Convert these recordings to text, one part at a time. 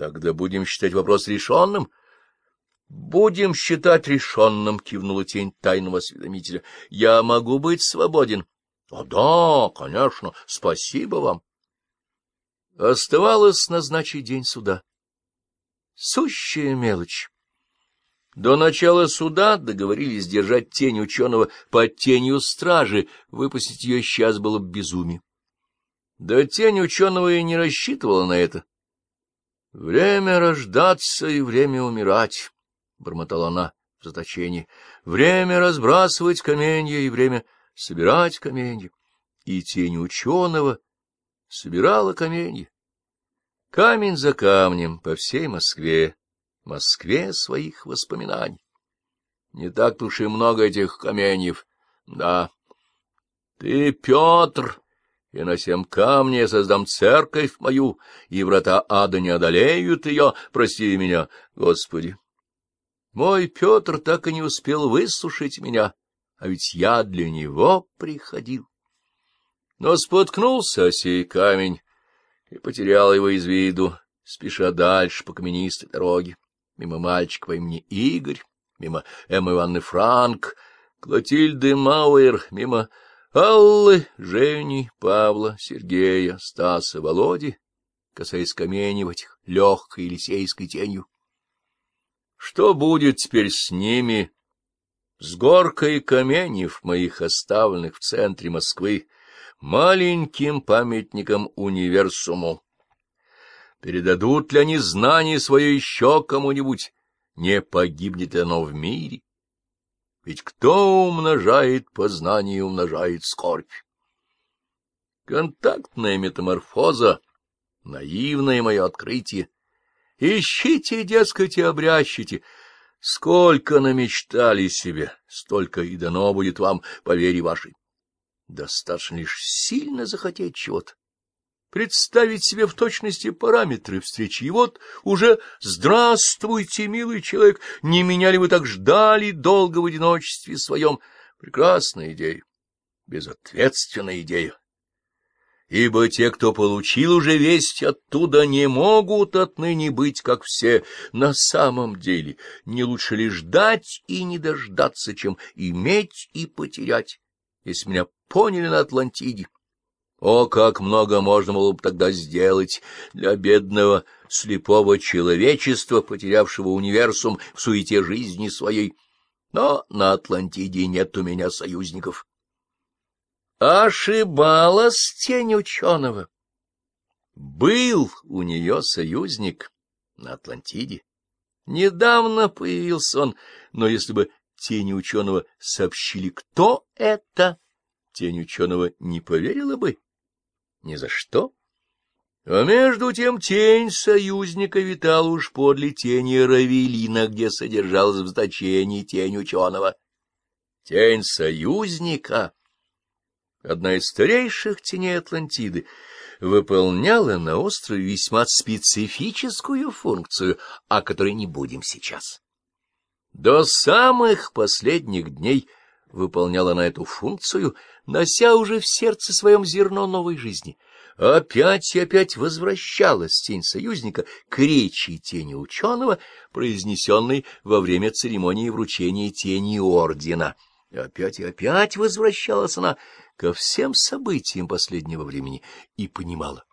Тогда будем считать вопрос решенным. — Будем считать решенным, — кивнула тень тайного осведомителя. — Я могу быть свободен. — О, да, конечно, спасибо вам. Оставалось назначить день суда. Сущая мелочь. До начала суда договорились держать тень ученого под тенью стражи, выпустить ее сейчас было бы безумие. Да тень ученого и не рассчитывала на это. — Время рождаться и время умирать, — бормотала она в заточении. — Время разбрасывать каменья и время собирать каменья. И тень ученого собирала каменья. Камень за камнем по всей Москве, Москве своих воспоминаний. Не так уж и много этих каменьев, да. Ты, Петр, и на всем камне создам церковь мою, и врата ада не одолеют ее, прости меня, Господи. Мой Петр так и не успел выслушать меня, а ведь я для него приходил. Но споткнулся сей камень и потерял его из виду, спеша дальше по каменистой дороге, мимо мальчика по имени Игорь, мимо Эммы Ивановны Франк, Клотильды Мауэр, мимо Аллы, Жени, Павла, Сергея, Стаса, Володи, касаясь камней в этих легкой елисейской тенью. Что будет теперь с ними, с горкой каменьев моих, оставленных в центре Москвы, маленьким памятником универсуму? Передадут ли они знания свое еще кому-нибудь? Не погибнет ли оно в мире? Ведь кто умножает познание, умножает скорбь. Контактная метаморфоза, наивное мое открытие. Ищите, дескать, и обрящите. Сколько намечтали себе, столько и дано будет вам, по вере вашей. Достаточно лишь сильно захотеть чего-то представить себе в точности параметры встречи. И вот уже «Здравствуйте, милый человек! Не меня ли вы так ждали долго в одиночестве своем?» Прекрасная идея, безответственная идея. Ибо те, кто получил уже весть оттуда, не могут отныне быть, как все. На самом деле, не лучше ли ждать и не дождаться, чем иметь и потерять, если меня поняли на Атлантиде. О, как много можно было бы тогда сделать для бедного слепого человечества, потерявшего универсум в суете жизни своей. Но на Атлантиде нет у меня союзников. Ошибалась тень ученого. Был у нее союзник на Атлантиде. Недавно появился он, но если бы тени ученого сообщили, кто это, тень ученого не поверила бы ни за что. А между тем тень союзника витала уж подле тени Равелина, где содержалась в значении тень ученого. Тень союзника, одна из старейших теней Атлантиды, выполняла на острове весьма специфическую функцию, о которой не будем сейчас. До самых последних дней — выполняла на эту функцию, нося уже в сердце своем зерно новой жизни. Опять и опять возвращалась тень союзника к речи тени ученого, произнесенной во время церемонии вручения тени ордена. Опять и опять возвращалась она ко всем событиям последнего времени и понимала.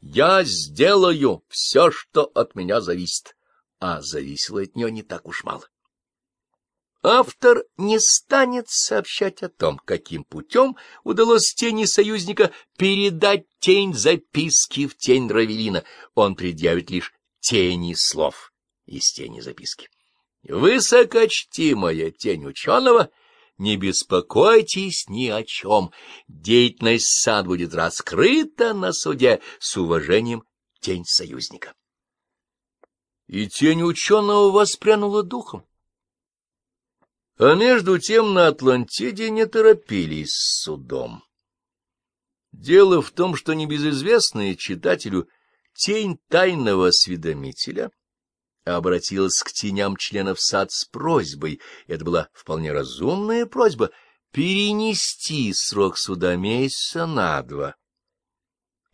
«Я сделаю все, что от меня зависит», а зависело от нее не так уж мало. Автор не станет сообщать о том, каким путем удалось тени союзника передать тень записки в тень Равелина. Он предъявит лишь тени слов из тени записки. Высокочтимая тень ученого, не беспокойтесь ни о чем. Деятельность сад будет раскрыта на суде с уважением тень союзника. И тень ученого воспрянула духом. А между тем на Атлантиде не торопились с судом. Дело в том, что небезызвестная читателю тень тайного осведомителя обратилась к теням членов САД с просьбой, это была вполне разумная просьба, перенести срок суда месяца на два.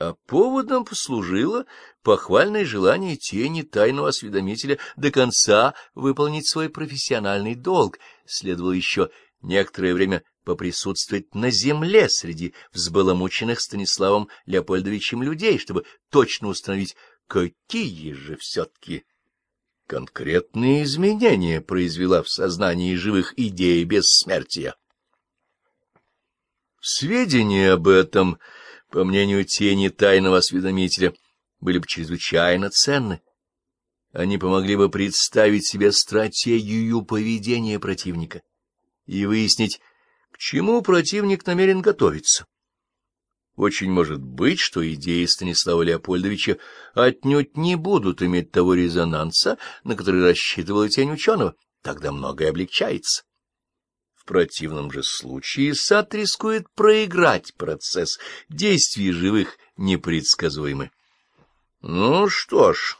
А поводом послужило похвальное желание тени тайного осведомителя до конца выполнить свой профессиональный долг. Следовало еще некоторое время поприсутствовать на земле среди взбаламученных Станиславом Леопольдовичем людей, чтобы точно установить, какие же все-таки конкретные изменения произвела в сознании живых идеи бессмертия. Сведения об этом по мнению тени тайного осведомителя, были бы чрезвычайно ценны. Они помогли бы представить себе стратегию поведения противника и выяснить, к чему противник намерен готовиться. Очень может быть, что идеи Станислава Леопольдовича отнюдь не будут иметь того резонанса, на который рассчитывала тень ученого. Тогда многое облегчается. Противном же случае сад рискует проиграть процесс. Действия живых непредсказуемы. Ну что ж,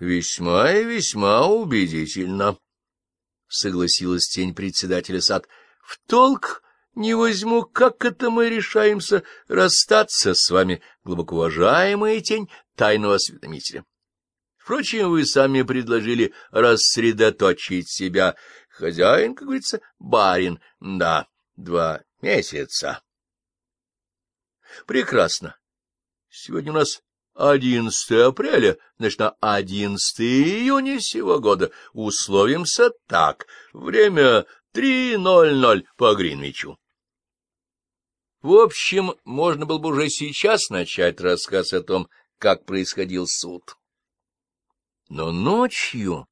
весьма и весьма убедительно, — согласилась тень председателя сад. В толк не возьму, как это мы решаемся расстаться с вами, глубоко уважаемая тень тайного осведомителя. Впрочем, вы сами предложили рассредоточить себя — Хозяин, как говорится, барин. Да, два месяца. Прекрасно. Сегодня у нас 11 апреля, значит, на 11 июня сего года. Условимся так. Время 3.00 по Гринвичу. В общем, можно было бы уже сейчас начать рассказ о том, как происходил суд. Но ночью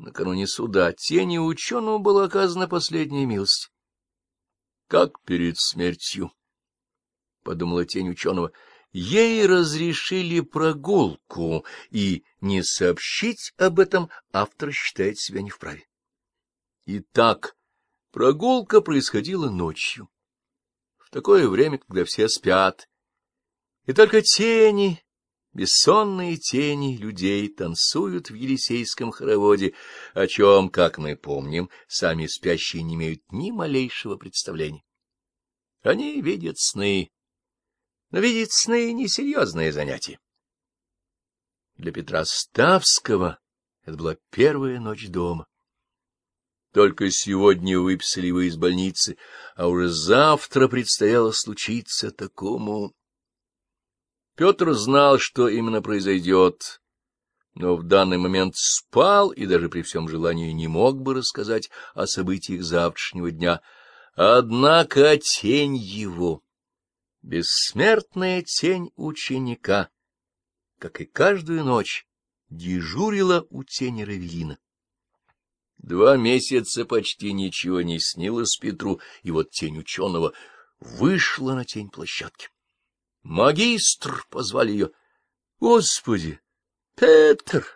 Накануне суда тени ученого была оказана последняя милость. — Как перед смертью, — подумала тень ученого, — ей разрешили прогулку, и не сообщить об этом автор считает себя не вправе. Итак, прогулка происходила ночью, в такое время, когда все спят, и только тени Бессонные тени людей танцуют в Елисейском хороводе, о чем, как мы помним, сами спящие не имеют ни малейшего представления. Они видят сны, но видеть сны — несерьезное занятие. Для Петра Ставского это была первая ночь дома. Только сегодня выписали его из больницы, а уже завтра предстояло случиться такому... Петр знал, что именно произойдет, но в данный момент спал и даже при всем желании не мог бы рассказать о событиях завтрашнего дня. Однако тень его, бессмертная тень ученика, как и каждую ночь, дежурила у тени Равелина. Два месяца почти ничего не снилось Петру, и вот тень ученого вышла на тень площадки. Магистр позвали ее. Господи! Петр!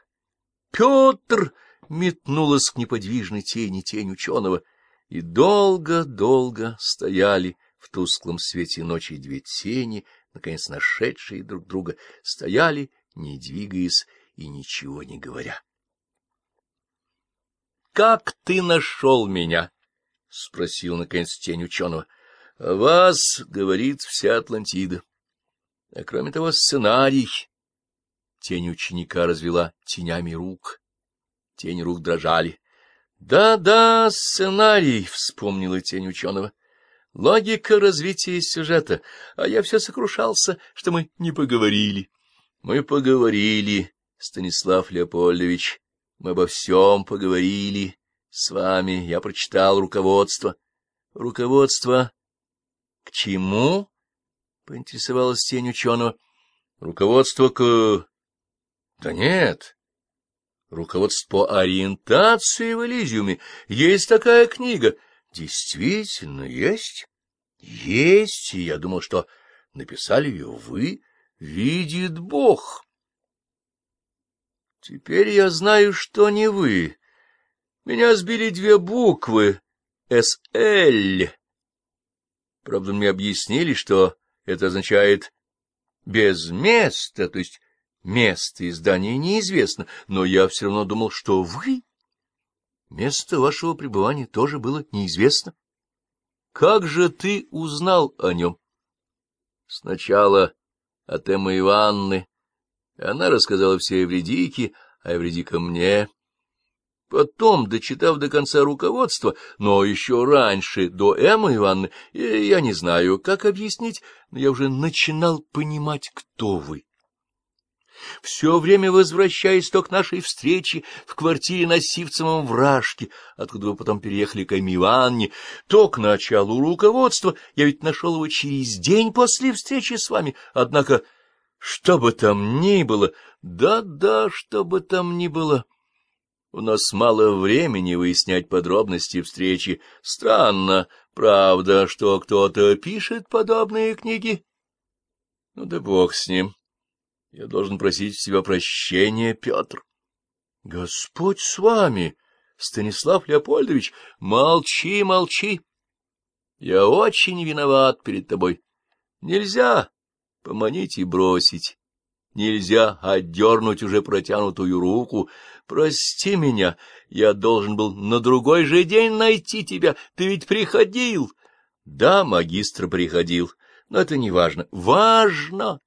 Петр! Метнулась к неподвижной тени тень ученого, и долго-долго стояли в тусклом свете ночи две тени, наконец нашедшие друг друга, стояли, не двигаясь и ничего не говоря. — Как ты нашел меня? — спросил, наконец, тень ученого. — Вас, — говорит вся Атлантида. А кроме того, сценарий. Тень ученика развела тенями рук. Тени рук дрожали. «Да, да, сценарий», — вспомнила тень ученого. «Логика развития сюжета, а я все сокрушался, что мы не поговорили». «Мы поговорили, Станислав Леопольдович, мы обо всем поговорили с вами, я прочитал руководство». «Руководство к чему?» — поинтересовалась тень ученого. — Руководство к... Да нет. Руководство по ориентации в Элизиуме. Есть такая книга. Действительно, есть. Есть, и я думал, что написали ее вы. Видит Бог. Теперь я знаю, что не вы. Меня сбили две буквы. СЛ. Правда, мне объяснили, что это означает «без места», то есть место издания неизвестно, но я все равно думал, что вы... Место вашего пребывания тоже было неизвестно. Как же ты узнал о нем? Сначала от Эммы Ивановны. Она рассказала все Евредике, а Евредика мне. Потом, дочитав до конца руководства, но еще раньше, до Эммы Ивановны, я не знаю, как объяснить, но я уже начинал понимать, кто вы. Все время возвращаясь то к нашей встрече в квартире на Сивцевом вражке, откуда вы потом переехали к Эмме Ивановне, то к началу руководства, я ведь нашел его через день после встречи с вами, однако, что бы там ни было, да-да, что бы там ни было... У нас мало времени выяснять подробности встречи. Странно, правда, что кто-то пишет подобные книги. Ну да бог с ним. Я должен просить у тебя прощения, Петр. Господь с вами, Станислав Леопольдович, молчи, молчи. Я очень виноват перед тобой. Нельзя поманить и бросить. Нельзя отдернуть уже протянутую руку. Прости меня, я должен был на другой же день найти тебя. Ты ведь приходил. Да, магистр приходил, но это не важно. Важно!